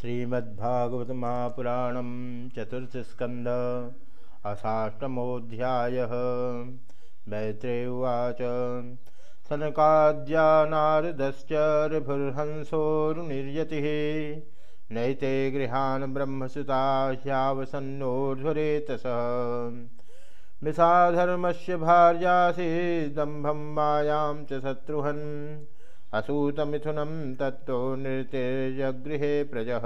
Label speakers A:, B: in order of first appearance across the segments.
A: श्रीमद्भागवत महापुराणम चतुर्थस्कंद असाष्टमोऽध्यायः मैत्रेयुवाच सनकाद्या नारदश्च ऋभुर्हंसोरुनिर्यतिः, नैते गृहान् ब्रह्मसुता ह्यावसन्नोर्ध्वरेतसः। मिषाधर्मस्य भार्यासि दम्भं मायां च शत्रुहन् असूतमिथुनं तत्तो नृत्यजगृहे प्रजः।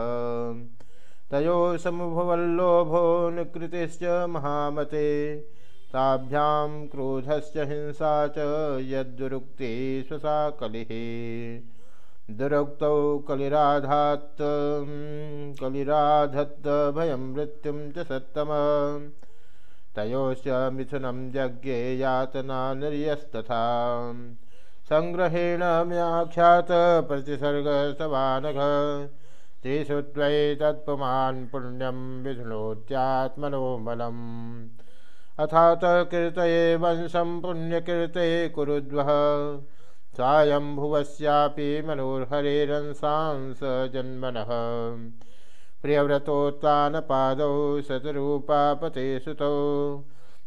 A: तयो समुभवल्लोभो निकृतिश्च महामते। ताभ्यां क्रोधश्च हिंसा च यद्दुरुक्ति स्वसा कलिः दुरुक्तौ कलिराधात् कलिराधत्त भयं मृत्युं सत्तम। तयोश्च मिथुनं यज्ञे यातना निर्यस्तथा। संग्रहेण म्याख्यात प्रतिसर्ग सवानघ त्रिषु तत्पुमान् पुण्यं विधुनोत्यात्मनोमलम् अथात कीर्तये वंशं पुण्यकीर्तये कुरुद्वः। स्वायम्भुवस्यापि मनोर्हरेरंसांस जन्मनः। प्रियव्रतोत्तानपादौ शतरूपापते सुतौ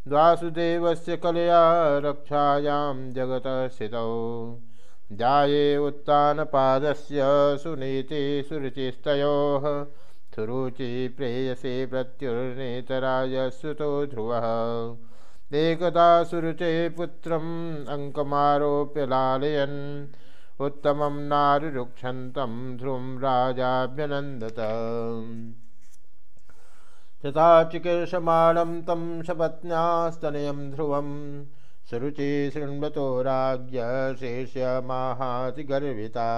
A: वासुदेवस्य कलया रक्षायां जगत स्थितौ। जाये उत्तानपादस्य सुनीति सुरुचिस्तयोः। सुरुचि प्रेयसे प्रत्युर्नेतराय सुतो ध्रुवः। एकदा सुरुचे पुत्रम् अङ्कमारोप्य लालयन्। उत्तमं नारुरुक्षन्तं ध्रुवं राजाभ्यनन्दत। तथा चिकीर्षमाणं तं सपत्न्यास्तनयं ध्रुवं। सुरुचि शृण्वतो राज्ञ शेष्यमाहातिगर्विता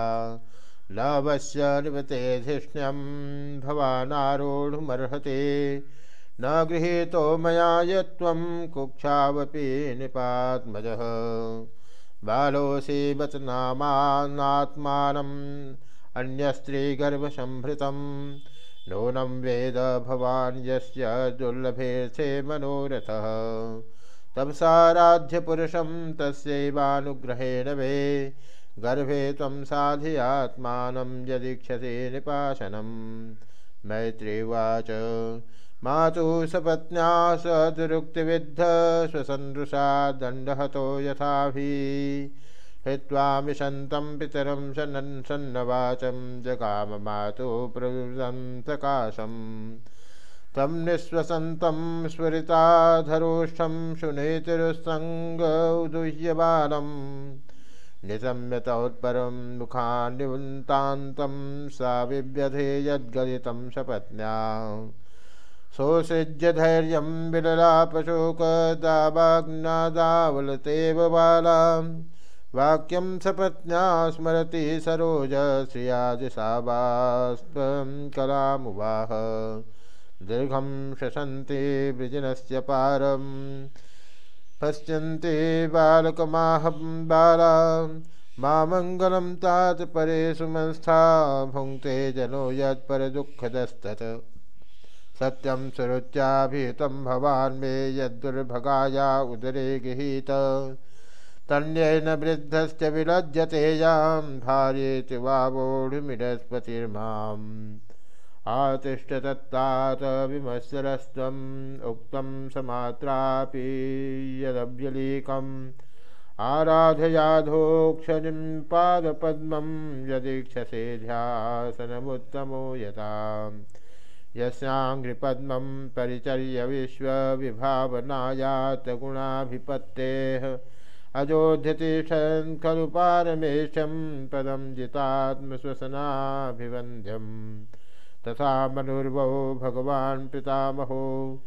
A: लवस्य निवतेधिष्ण्यं भवानारोढुमर्हते। न गृहीतो मया यत्त्वं कुक्षावपि निपात्मजः। बालोऽसि बत नामानात्मानम् अन्यस्त्रीगर्भसंभृतम् नूनं वेद भवान् यस्य मनोरथः। तपसाराध्यपुरुषं तस्यैवानुग्रहेण वे। गर्भे त्वं साधियात्मानं यदीक्षसे निपाशनं मैत्रीवाच, मातुः सपत्न्या सदुरुक्तिविद्ध स्वसन्दृशा दण्डहतो यथाभि। हित्वा मिषन्तं पितरं सन् सन्नवाचं जगाम मातु प्रवृतं सकाशम् तं निःश्वसन्तं स्फुरिताधरोष्ठं शुनेतिरुसङ्गौदुह्यबालं निशम्यतोत्परं मुखान्निवृन्तान्तं सा बिभ्यधे यद्गलितं सपत्न्या सोसृज्य धैर्यं विललापशोकदावाग्नादावलतेव बालाम् वाक्यं सपत्न्या स्मरति सरोज श्रियाज श्रियादिशाबास्त्वं कलामुवाह। दीर्घं शशन्ति वृजिनस्य पारं। पश्यन्ति बालकमाहं बाला। मामङ्गलं तात परे सुमंस्था। भुङ्क्ते जनो यत्परदुःखदस्तत् सत्यं सुरुच्याभिहितं भवान् मे यद्दुर्भगाया उदरे गृहीत। तन्येन वृद्धश्च विलज्जते यां भार्येति वावोढुमिडस्पतिर्माम् आतिष्ठ तत्तात विमत्सरस्त्वम् उक्तं समात्रापि यदव्यलीकम्। आराधयाधोक्षनिं पादपद्मं यदीक्षसे ध्यासनमुत्तमो यताम् यस्याङ्घ्रिपद्मं परिचर्य विश्वविभावनायात गुणाभिपत्तेः अजोध्यतिष्ठन् खलु पारमेशं पदं जितात्मश्वसनाभिवन्द्यं तथा मनुर्वो भगवान् पितामहो।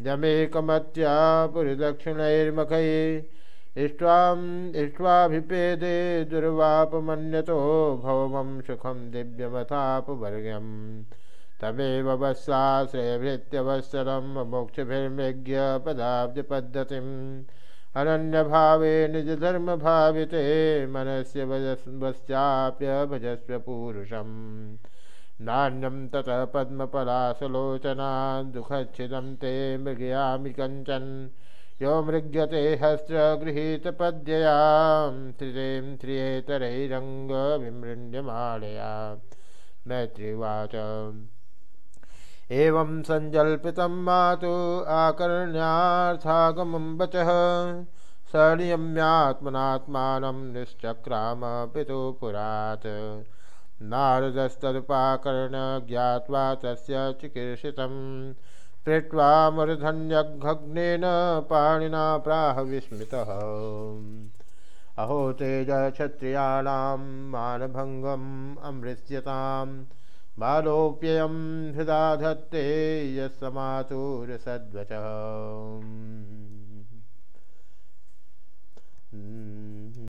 A: यमेकमत्या पुरिदक्षिणैर्मखैः। इष्ट्वाम् इष्ट्वाभिपेदे दुर्वापमन्यतो भौमं सुखं दिव्यमथापवर्ग्यं तमेव वत्साश्रयभृत्यवत्सरं मोक्षभिर्मृग्यपदाब्जपद्धतिम् अनन्यभावे निजधर्मभाविते मनस्य वश्चाप्य भजस्व पूरुषम्। नान्यं ततः पद्मपलासलोचना दुःखच्छिदं ते मृगयामि कञ्चन। यो मृग्यते हस्त्रगृहीतपद्ययां त्रिरें त्रियेतरैरङ्गविमृण्यमाणया मैत्रीवाच। एवं सञ्जल्पितं मातु आकर्ण्यार्थागमं वचः। सनियम्यात्मनात्मानं निश्चक्राम पितु पुरात्। नारदस्तदुपाकर्ण ज्ञात्वा तस्य चिकीर्षितं पृष्ट्वा मूर्धन्यघग्नेन पाणिना प्राह विस्मितः। अहो तेज क्षत्रियाणां मानभङ्गम् अमृत्यताम् बालोप्ययं हृदा धत्ते यस्समातुरसद्वचः